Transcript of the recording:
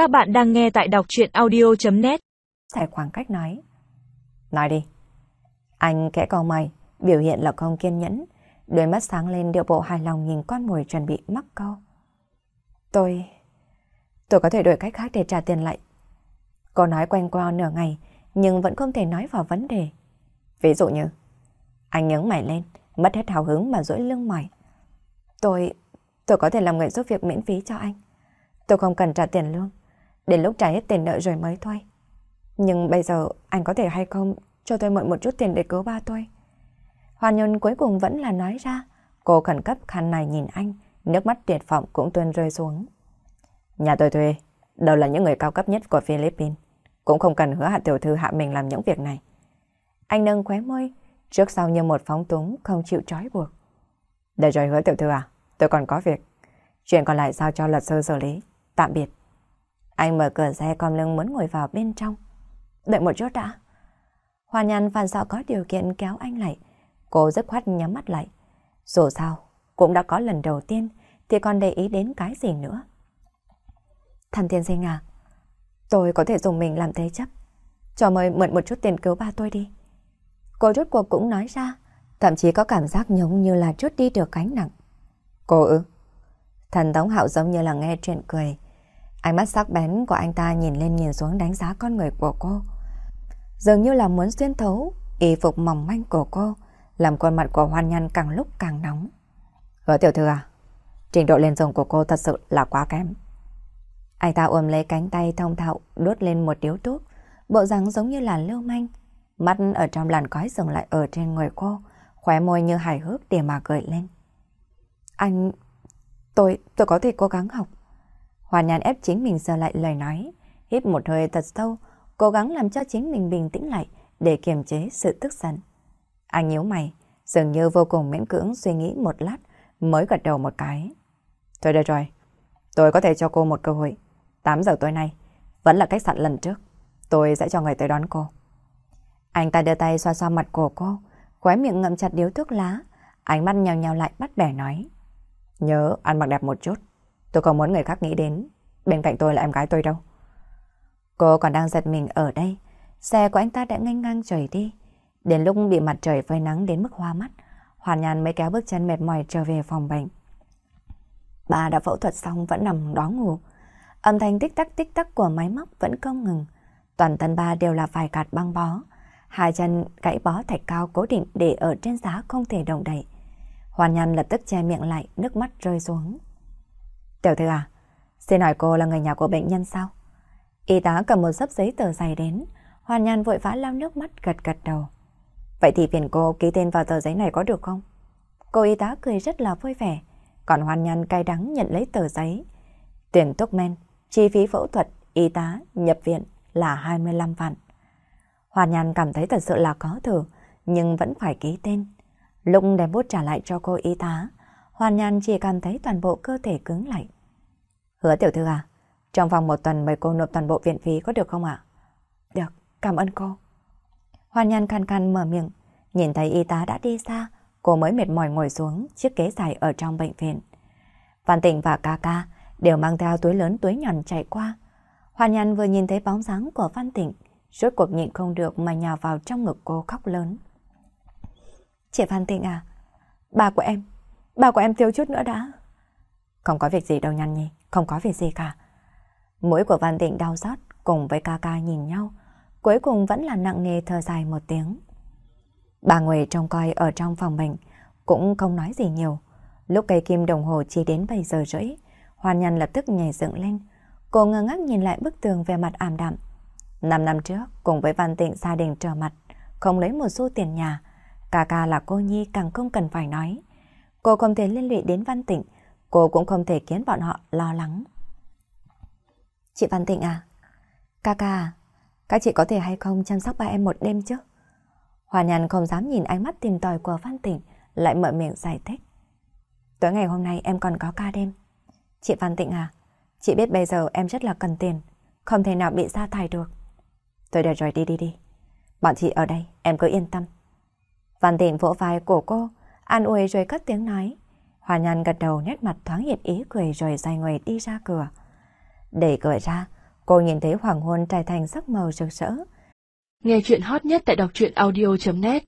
Các bạn đang nghe tại đọc chuyện audio.net Giải khoảng cách nói. Nói đi. Anh kẽ cầu mày, biểu hiện là không kiên nhẫn, đôi mắt sáng lên điệu bộ hài lòng nhìn con mồi chuẩn bị mắc câu. Tôi... Tôi có thể đổi cách khác để trả tiền lại. Cô nói quanh qua nửa ngày, nhưng vẫn không thể nói vào vấn đề. Ví dụ như... Anh nhướng mày lên, mất hết hào hứng mà duỗi lưng mỏi. Tôi... Tôi có thể làm người giúp việc miễn phí cho anh. Tôi không cần trả tiền lương. Đến lúc trả hết tiền nợ rồi mới thôi. Nhưng bây giờ anh có thể hay không cho tôi mượn một chút tiền để cứu ba tôi? Hoàn nhân cuối cùng vẫn là nói ra. Cô khẩn cấp khăn này nhìn anh, nước mắt tuyệt vọng cũng tuôn rơi xuống. Nhà tôi thuê, đâu là những người cao cấp nhất của Philippines. Cũng không cần hứa hạ tiểu thư hạ mình làm những việc này. Anh nâng khóe môi, trước sau như một phóng túng không chịu trói buộc. Để rồi hứa tiểu thư à, tôi còn có việc. Chuyện còn lại giao cho luật sư xử lý. Tạm biệt. Anh mở cửa xe con lưng muốn ngồi vào bên trong. Đợi một chút đã. hoa nhàn phản sợ có điều kiện kéo anh lại. Cô rất khoát nhắm mắt lại. Dù sao, cũng đã có lần đầu tiên thì còn để ý đến cái gì nữa. Thần tiên sinh à, tôi có thể dùng mình làm thế chấp. Cho mời mượn một chút tiền cứu ba tôi đi. Cô rốt cuộc cũng nói ra, thậm chí có cảm giác giống như là chút đi được cánh nặng. Cô ư? Thần Tống Hạo giống như là nghe chuyện cười. Ánh mắt sắc bén của anh ta nhìn lên nhìn xuống đánh giá con người của cô. Dường như là muốn xuyên thấu, y phục mỏng manh của cô, làm khuôn mặt của Hoan nhăn càng lúc càng nóng. Hứa tiểu thư à, trình độ lên dùng của cô thật sự là quá kém. Anh ta ôm lấy cánh tay thông thạo, đốt lên một điếu thuốc, bộ dáng giống như là lưu manh. Mắt ở trong làn khói dừng lại ở trên người cô, khóe môi như hài hước để mà cười lên. Anh... Tôi... tôi có thể cố gắng học. Hoàn nhàn ép chính mình giờ lại lời nói, hít một hơi thật sâu, cố gắng làm cho chính mình bình tĩnh lại để kiềm chế sự tức giận. Anh nhíu mày, dường như vô cùng miễn cưỡng suy nghĩ một lát mới gật đầu một cái. Thôi được rồi, tôi có thể cho cô một cơ hội. 8 giờ tối nay, vẫn là cách sạn lần trước. Tôi sẽ cho người tới đón cô. Anh ta đưa tay xoa xoa mặt của cô, khóe miệng ngậm chặt điếu thuốc lá, ánh mắt nhào nhào lại bắt bẻ nói. Nhớ ăn mặc đẹp một chút. Tôi không muốn người khác nghĩ đến. Bên cạnh tôi là em gái tôi đâu. Cô còn đang giật mình ở đây. Xe của anh ta đã ngang ngang trời đi. Đến lúc bị mặt trời phơi nắng đến mức hoa mắt, Hoàn nhàn mới kéo bước chân mệt mỏi trở về phòng bệnh. Bà đã phẫu thuật xong vẫn nằm đó ngủ. Âm thanh tích tắc tích tắc của máy móc vẫn không ngừng. Toàn thân ba đều là vài cạt băng bó. Hai chân gãy bó thạch cao cố định để ở trên giá không thể động đậy. Hoàn nhàn lập tức che miệng lại, nước mắt rơi xuống. Tiểu thư à, xin hỏi cô là người nhà của bệnh nhân sao? Y tá cầm một sấp giấy tờ dày đến, Hoàn nhàn vội vã lau nước mắt gật gật đầu. Vậy thì phiền cô ký tên vào tờ giấy này có được không? Cô y tá cười rất là vui vẻ, còn Hoàn nhàn cay đắng nhận lấy tờ giấy. Tiền thuốc men, chi phí phẫu thuật, y tá, nhập viện là 25 vạn. Hoàn nhàn cảm thấy thật sự là có thử, nhưng vẫn phải ký tên. Lúc đem bút trả lại cho cô y tá, Hoàn Nhan chỉ cảm thấy toàn bộ cơ thể cứng lại. Hứa tiểu thư à, trong vòng một tuần mời cô nộp toàn bộ viện phí có được không ạ? Được, cảm ơn cô. Hoàn Nhan khăn khăn mở miệng, nhìn thấy y tá đã đi xa, cô mới mệt mỏi ngồi xuống chiếc ghế dài ở trong bệnh viện. Văn Tịnh và ca ca đều mang theo túi lớn túi nhọn chạy qua. Hoàn Nhan vừa nhìn thấy bóng dáng của Văn Tịnh, rốt cuộc nhịn không được mà nhào vào trong ngực cô khóc lớn. Chị Văn Tịnh à, bà của em, Bà của em thiếu chút nữa đã. Không có việc gì đâu nhăn nhi, không có việc gì cả. Mũi của Văn Tịnh đau xót cùng với ca ca nhìn nhau, cuối cùng vẫn là nặng nề thở dài một tiếng. Bà ngồi trông coi ở trong phòng bệnh, cũng không nói gì nhiều. Lúc cây kim đồng hồ chỉ đến 7 giờ rưỡi, Hoàn Nhân lập tức nhảy dựng lên. Cô ngơ ngác nhìn lại bức tường về mặt ảm đạm. Năm năm trước, cùng với Văn Tịnh gia đình trở mặt, không lấy một xu tiền nhà. Ca ca là cô Nhi càng không cần phải nói. Cô không thể liên lụy đến Văn Tịnh, cô cũng không thể khiến bọn họ lo lắng. Chị Văn Tịnh à, ca ca à, các chị có thể hay không chăm sóc ba em một đêm chứ? Hòa nhàn không dám nhìn ánh mắt tìm tòi của Văn Tịnh, lại mở miệng giải thích. Tối ngày hôm nay em còn có ca đêm. Chị Văn Tịnh à, chị biết bây giờ em rất là cần tiền, không thể nào bị sa thải được. Tôi được rồi đi đi đi. Bọn chị ở đây, em cứ yên tâm. Văn Tịnh vỗ vai của cô, an ủi rồi cất tiếng nói. Hòa nhan gật đầu nét mặt thoáng hiện ý cười rồi dài người đi ra cửa. Để cửa ra, Cô nhìn thấy hoàng hôn trải thành sắc màu rực rỡ. Nghe chuyện hot nhất tại đọc truyện audio.net